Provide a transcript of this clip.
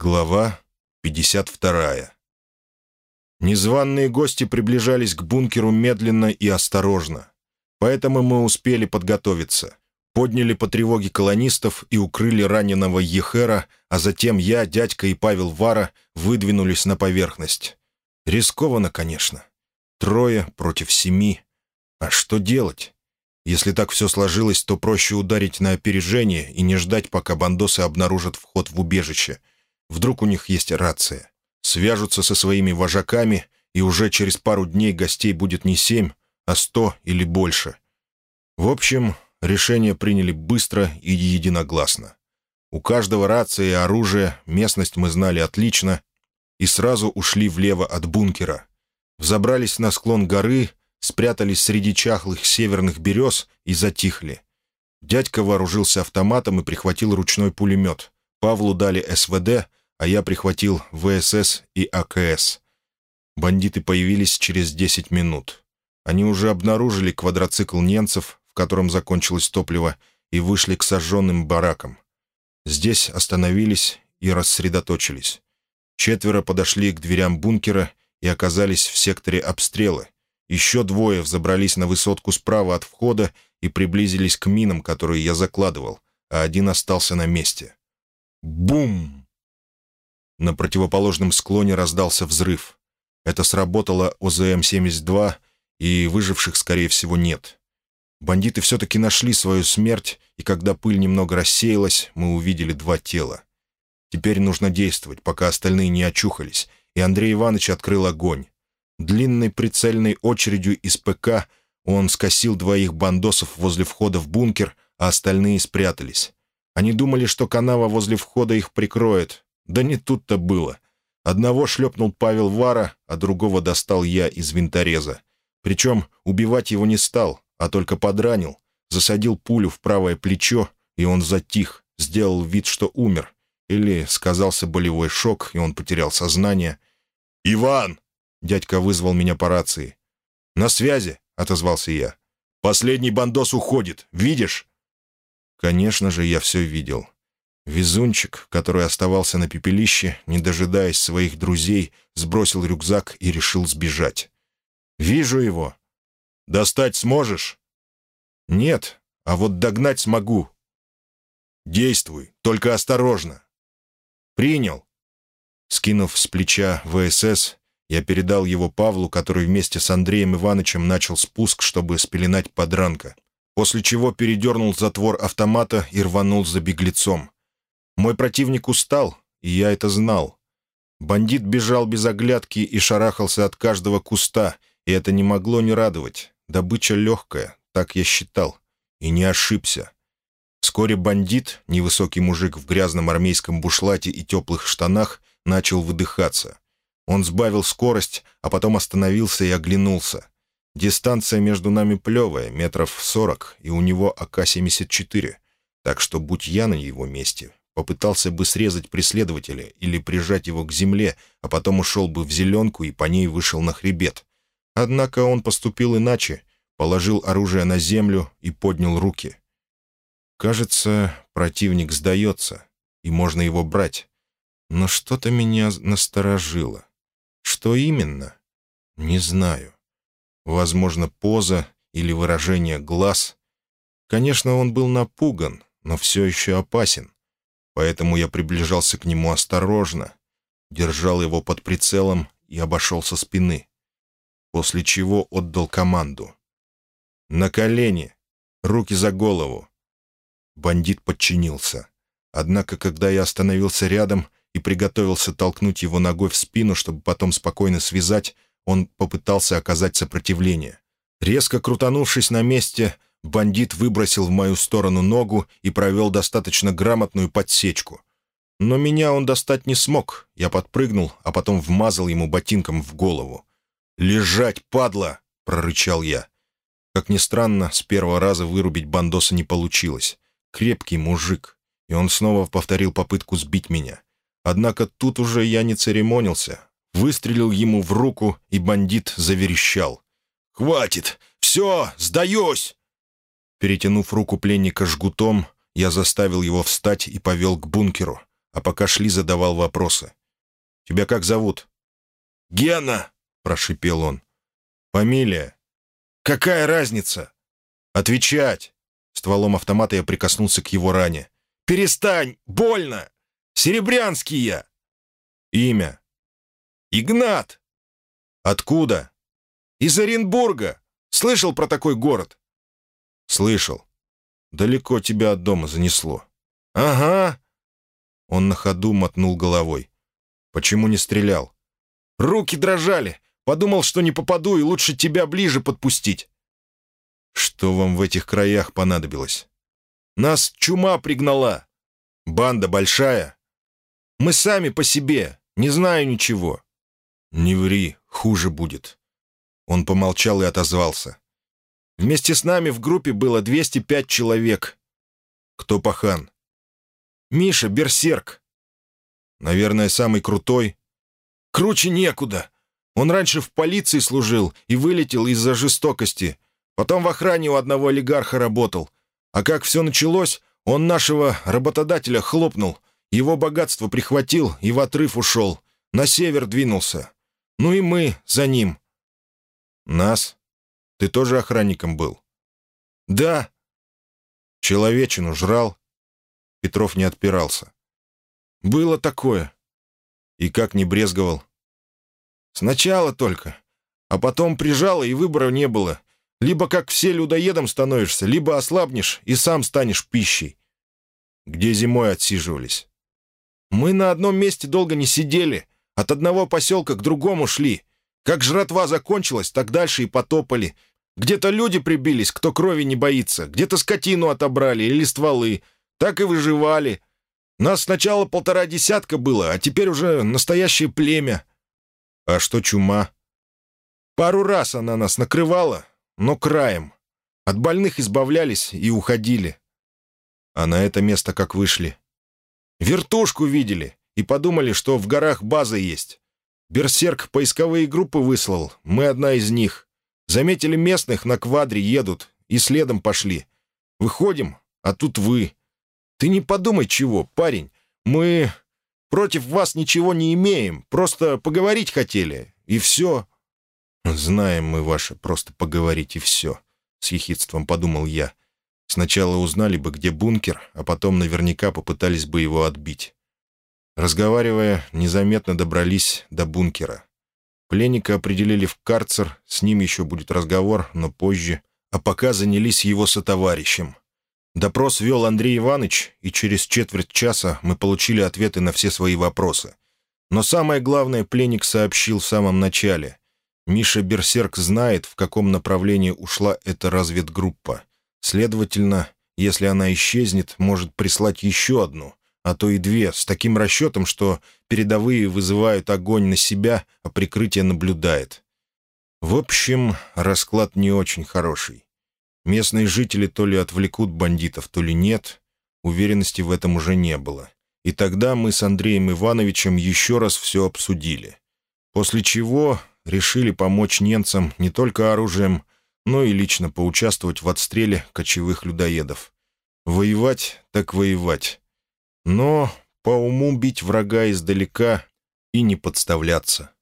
Глава 52 Незваные гости приближались к бункеру медленно и осторожно. Поэтому мы успели подготовиться. Подняли по тревоге колонистов и укрыли раненого Ехера, а затем я, дядька и Павел Вара выдвинулись на поверхность. Рискованно, конечно. Трое против семи. А что делать? Если так все сложилось, то проще ударить на опережение и не ждать, пока бандосы обнаружат вход в убежище — Вдруг у них есть рация. Свяжутся со своими вожаками, и уже через пару дней гостей будет не семь, а сто или больше. В общем, решение приняли быстро и единогласно. У каждого рация и оружие, местность мы знали отлично, и сразу ушли влево от бункера. Взобрались на склон горы, спрятались среди чахлых северных берез и затихли. Дядька вооружился автоматом и прихватил ручной пулемет. Павлу дали СВД, а я прихватил ВСС и АКС. Бандиты появились через 10 минут. Они уже обнаружили квадроцикл немцев, в котором закончилось топливо, и вышли к сожженным баракам. Здесь остановились и рассредоточились. Четверо подошли к дверям бункера и оказались в секторе обстрела. Еще двое взобрались на высотку справа от входа и приблизились к минам, которые я закладывал, а один остался на месте. Бум! На противоположном склоне раздался взрыв. Это сработало ОЗМ-72, и выживших, скорее всего, нет. Бандиты все-таки нашли свою смерть, и когда пыль немного рассеялась, мы увидели два тела. Теперь нужно действовать, пока остальные не очухались, и Андрей Иванович открыл огонь. Длинной прицельной очередью из ПК он скосил двоих бандосов возле входа в бункер, а остальные спрятались. Они думали, что канава возле входа их прикроет, да не тут-то было. Одного шлепнул Павел Вара, а другого достал я из винтореза. Причем убивать его не стал, а только подранил, засадил пулю в правое плечо, и он затих, сделал вид, что умер. Или сказался болевой шок, и он потерял сознание. «Иван!» — дядька вызвал меня по рации. «На связи!» — отозвался я. «Последний бандос уходит, видишь?» Конечно же, я все видел. Везунчик, который оставался на пепелище, не дожидаясь своих друзей, сбросил рюкзак и решил сбежать. «Вижу его. Достать сможешь?» «Нет, а вот догнать смогу». «Действуй, только осторожно». «Принял». Скинув с плеча ВСС, я передал его Павлу, который вместе с Андреем Ивановичем начал спуск, чтобы спеленать подранка, после чего передернул затвор автомата и рванул за беглецом. Мой противник устал, и я это знал. Бандит бежал без оглядки и шарахался от каждого куста, и это не могло не радовать. Добыча легкая, так я считал, и не ошибся. Вскоре бандит, невысокий мужик в грязном армейском бушлате и теплых штанах, начал выдыхаться. Он сбавил скорость, а потом остановился и оглянулся. Дистанция между нами плевая, метров сорок, и у него АК-74. Так что, будь я на его месте, попытался бы срезать преследователя или прижать его к земле, а потом ушел бы в зеленку и по ней вышел на хребет. Однако он поступил иначе, положил оружие на землю и поднял руки. Кажется, противник сдается, и можно его брать. Но что-то меня насторожило. Что именно? Не знаю. Возможно, поза или выражение глаз. Конечно, он был напуган, но все еще опасен поэтому я приближался к нему осторожно, держал его под прицелом и обошел со спины, после чего отдал команду. «На колени! Руки за голову!» Бандит подчинился. Однако, когда я остановился рядом и приготовился толкнуть его ногой в спину, чтобы потом спокойно связать, он попытался оказать сопротивление. Резко крутанувшись на месте, бандит выбросил в мою сторону ногу и провел достаточно грамотную подсечку. Но меня он достать не смог. Я подпрыгнул, а потом вмазал ему ботинком в голову. «Лежать, падла!» — прорычал я. Как ни странно, с первого раза вырубить бандоса не получилось. Крепкий мужик. И он снова повторил попытку сбить меня. Однако тут уже я не церемонился. Выстрелил ему в руку, и бандит заверещал. «Хватит! Все! Сдаюсь!» Перетянув руку пленника жгутом, я заставил его встать и повел к бункеру, а пока шли, задавал вопросы. «Тебя как зовут?» «Гена!» — прошипел он. «Фамилия?» «Какая разница?» «Отвечать!» Стволом автомата я прикоснулся к его ране. «Перестань! Больно! Серебрянский я!» «Имя?» «Игнат!» «Откуда?» «Из Оренбурга! Слышал про такой город?» «Слышал. Далеко тебя от дома занесло». «Ага». Он на ходу мотнул головой. «Почему не стрелял?» «Руки дрожали. Подумал, что не попаду, и лучше тебя ближе подпустить». «Что вам в этих краях понадобилось?» «Нас чума пригнала». «Банда большая?» «Мы сами по себе. Не знаю ничего». «Не ври, хуже будет». Он помолчал и отозвался. «Вместе с нами в группе было 205 человек». «Кто пахан?» «Миша, берсерк». «Наверное, самый крутой?» «Круче некуда. Он раньше в полиции служил и вылетел из-за жестокости. Потом в охране у одного олигарха работал. А как все началось, он нашего работодателя хлопнул, его богатство прихватил и в отрыв ушел. На север двинулся. Ну и мы за ним. Нас? Ты тоже охранником был? Да. Человечину жрал? Петров не отпирался. Было такое. И как не брезговал? Сначала только. А потом прижало, и выбора не было. Либо как все людоедом становишься, либо ослабнешь и сам станешь пищей. Где зимой отсиживались? Мы на одном месте долго не сидели. От одного поселка к другому шли. Как жратва закончилась, так дальше и потопали. Где-то люди прибились, кто крови не боится. Где-то скотину отобрали или стволы. Так и выживали. Нас сначала полтора десятка было, а теперь уже настоящее племя. А что чума? Пару раз она нас накрывала, но краем. От больных избавлялись и уходили. А на это место как вышли? Вертушку видели и подумали, что в горах база есть. Берсерк поисковые группы выслал, мы одна из них. Заметили местных, на квадре едут, и следом пошли. Выходим, а тут вы. Ты не подумай чего, парень. Мы против вас ничего не имеем, просто поговорить хотели, и все. «Знаем мы ваше, просто поговорить и все», — с ехидством подумал я. «Сначала узнали бы, где бункер, а потом наверняка попытались бы его отбить». Разговаривая, незаметно добрались до бункера. Пленника определили в карцер, с ним еще будет разговор, но позже, а пока занялись его сотоварищем. Допрос вел Андрей Иванович, и через четверть часа мы получили ответы на все свои вопросы. Но самое главное пленник сообщил в самом начале. Миша Берсерк знает, в каком направлении ушла эта разведгруппа. Следовательно, если она исчезнет, может прислать еще одну, а то и две, с таким расчетом, что передовые вызывают огонь на себя, а прикрытие наблюдает. В общем, расклад не очень хороший. Местные жители то ли отвлекут бандитов, то ли нет. Уверенности в этом уже не было. И тогда мы с Андреем Ивановичем еще раз все обсудили. После чего решили помочь немцам не только оружием, но и лично поучаствовать в отстреле кочевых людоедов. Воевать так воевать. Но по уму бить врага издалека и не подставляться.